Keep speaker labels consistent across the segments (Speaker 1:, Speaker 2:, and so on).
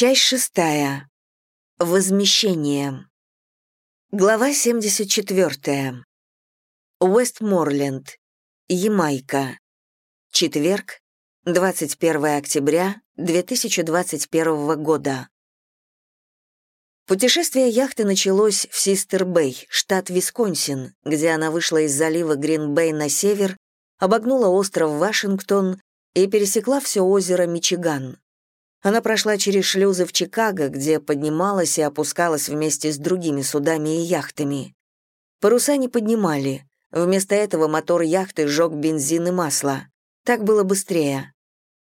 Speaker 1: Часть шестая. Возмещение. Глава 74. Уэстморленд. Ямайка. Четверг, 21 октября 2021 года. Путешествие яхты началось в Систер-Бэй, штат Висконсин, где она вышла из залива Грин-Бэй на север, обогнула остров Вашингтон и пересекла все озеро Мичиган. Она прошла через шлюзы в Чикаго, где поднималась и опускалась вместе с другими судами и яхтами. Паруса не поднимали. Вместо этого мотор яхты сжег бензин и масло. Так было быстрее.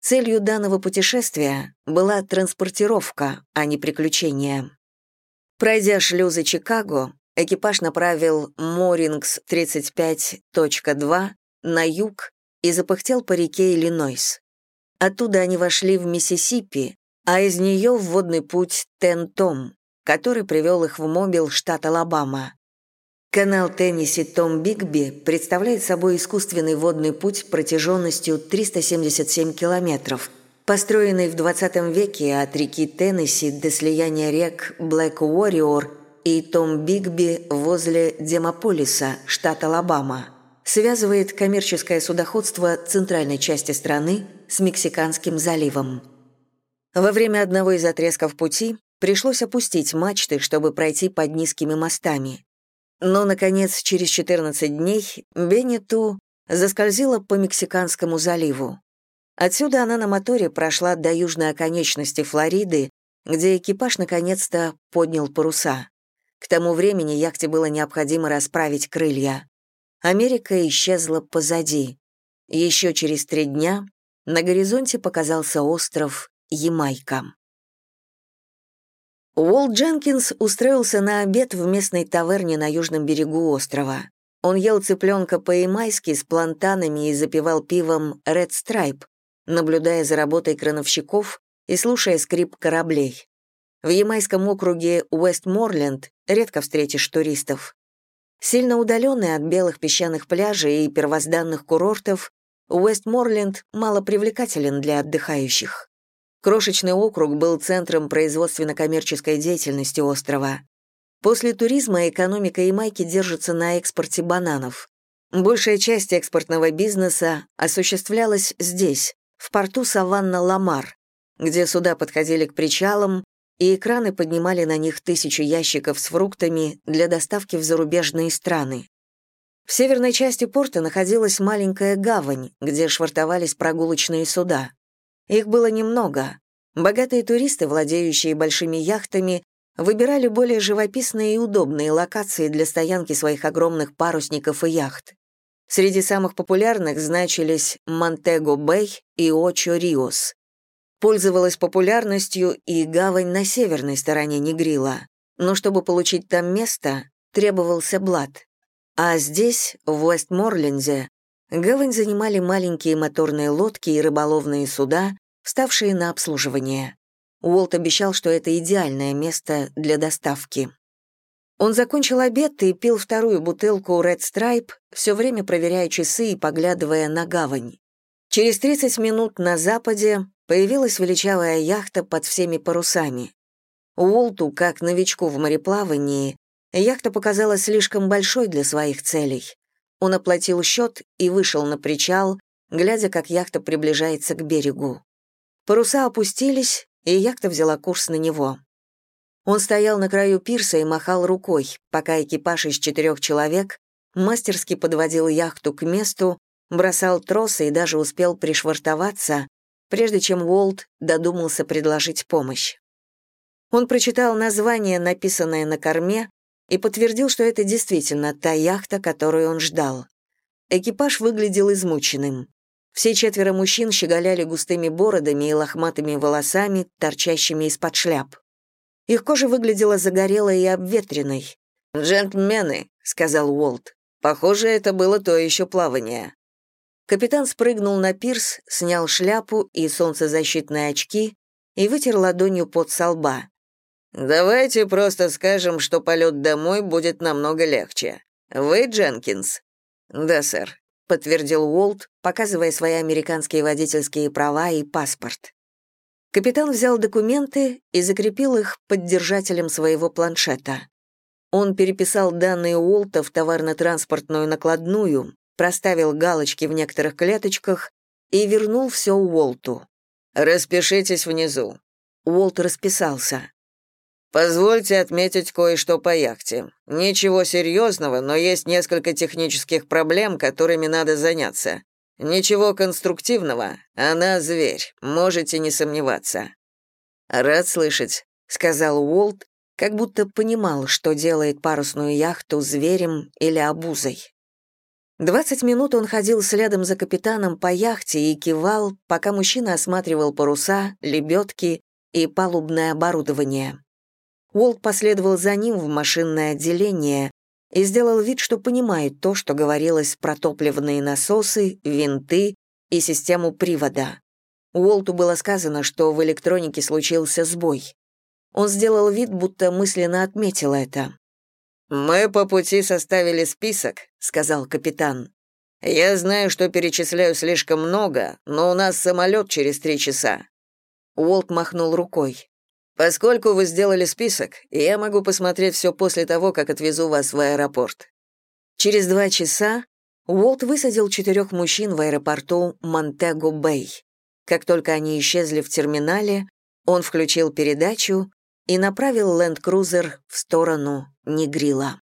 Speaker 1: Целью данного путешествия была транспортировка, а не приключения. Пройдя шлюзы Чикаго, экипаж направил Морингс 35.2 на юг и запыхтел по реке Иллинойс. Оттуда они вошли в Миссисипи, а из нее в водный путь Тен-Том, который привел их в Мобил, штат Алабама. Канал Теннесси Том Бигби представляет собой искусственный водный путь протяженностью 377 километров, построенный в 20 веке от реки Теннесси до слияния рек Блэк Уорриор и Том Бигби возле Демополиса, штат Алабама связывает коммерческое судоходство центральной части страны с Мексиканским заливом. Во время одного из отрезков пути пришлось опустить мачты, чтобы пройти под низкими мостами. Но, наконец, через 14 дней Беннету заскользила по Мексиканскому заливу. Отсюда она на моторе прошла до южной оконечности Флориды, где экипаж наконец-то поднял паруса. К тому времени яхте было необходимо расправить крылья. Америка исчезла позади. Еще через три дня на горизонте показался остров Ямайка. Уолт Дженкинс устроился на обед в местной таверне на южном берегу острова. Он ел цыпленка по-ямайски с плантанами и запивал пивом Red Stripe, наблюдая за работой крановщиков и слушая скрип кораблей. В ямайском округе Уэстморленд редко встретишь туристов. Сильно удаленный от белых песчаных пляжей и первозданных курортов, Уэстморленд мало привлекателен для отдыхающих. Крошечный округ был центром производственно-коммерческой деятельности острова. После туризма экономика Ямайки держится на экспорте бананов. Большая часть экспортного бизнеса осуществлялась здесь, в порту Саванна-Ламар, где суда подходили к причалам и экраны поднимали на них тысячи ящиков с фруктами для доставки в зарубежные страны. В северной части порта находилась маленькая гавань, где швартовались прогулочные суда. Их было немного. Богатые туристы, владеющие большими яхтами, выбирали более живописные и удобные локации для стоянки своих огромных парусников и яхт. Среди самых популярных значились Монтего-Бэй и Очо-Риос. Пользовалась популярностью и гавань на северной стороне Негрила, но чтобы получить там место, требовался блат. А здесь, в Уэстморленде, гавань занимали маленькие моторные лодки и рыболовные суда, ставшие на обслуживание. Уолт обещал, что это идеальное место для доставки. Он закончил обед и пил вторую бутылку Red Stripe, все время проверяя часы и поглядывая на гавань. Через 30 минут на западе появилась величавая яхта под всеми парусами. Уолту, как новичку в мореплавании, яхта показалась слишком большой для своих целей. Он оплатил счет и вышел на причал, глядя, как яхта приближается к берегу. Паруса опустились, и яхта взяла курс на него. Он стоял на краю пирса и махал рукой, пока экипаж из четырех человек мастерски подводил яхту к месту, бросал тросы и даже успел пришвартоваться, прежде чем Уолт додумался предложить помощь. Он прочитал название, написанное на корме, и подтвердил, что это действительно та яхта, которую он ждал. Экипаж выглядел измученным. Все четверо мужчин щеголяли густыми бородами и лохматыми волосами, торчащими из-под шляп. Их кожа выглядела загорелой и обветренной. «Джентльмены», — сказал Уолт, — «похоже, это было то еще плавание. Капитан спрыгнул на пирс, снял шляпу и солнцезащитные очки и вытер ладонью под со лба. «Давайте просто скажем, что полет домой будет намного легче. Вы Дженкинс?» «Да, сэр», — подтвердил Уолт, показывая свои американские водительские права и паспорт. Капитан взял документы и закрепил их под держателем своего планшета. Он переписал данные Уолта в товарно-транспортную накладную, проставил галочки в некоторых клеточках и вернул все Уолту. «Распишитесь внизу». Уолт расписался. «Позвольте отметить кое-что по яхте. Ничего серьезного, но есть несколько технических проблем, которыми надо заняться. Ничего конструктивного. Она зверь, можете не сомневаться». «Рад слышать», — сказал Уолт, как будто понимал, что делает парусную яхту зверем или обузой. Двадцать минут он ходил следом за капитаном по яхте и кивал, пока мужчина осматривал паруса, лебедки и палубное оборудование. Уолт последовал за ним в машинное отделение и сделал вид, что понимает то, что говорилось про топливные насосы, винты и систему привода. Уолту было сказано, что в электронике случился сбой. Он сделал вид, будто мысленно отметил это. «Мы по пути составили список», — сказал капитан. «Я знаю, что перечисляю слишком много, но у нас самолет через три часа». Уолт махнул рукой. «Поскольку вы сделали список, я могу посмотреть все после того, как отвезу вас в аэропорт». Через два часа Уолт высадил четырех мужчин в аэропорту Монтего-Бэй. Как только они исчезли в терминале, он включил передачу и направил ленд-крузер в сторону Негрила.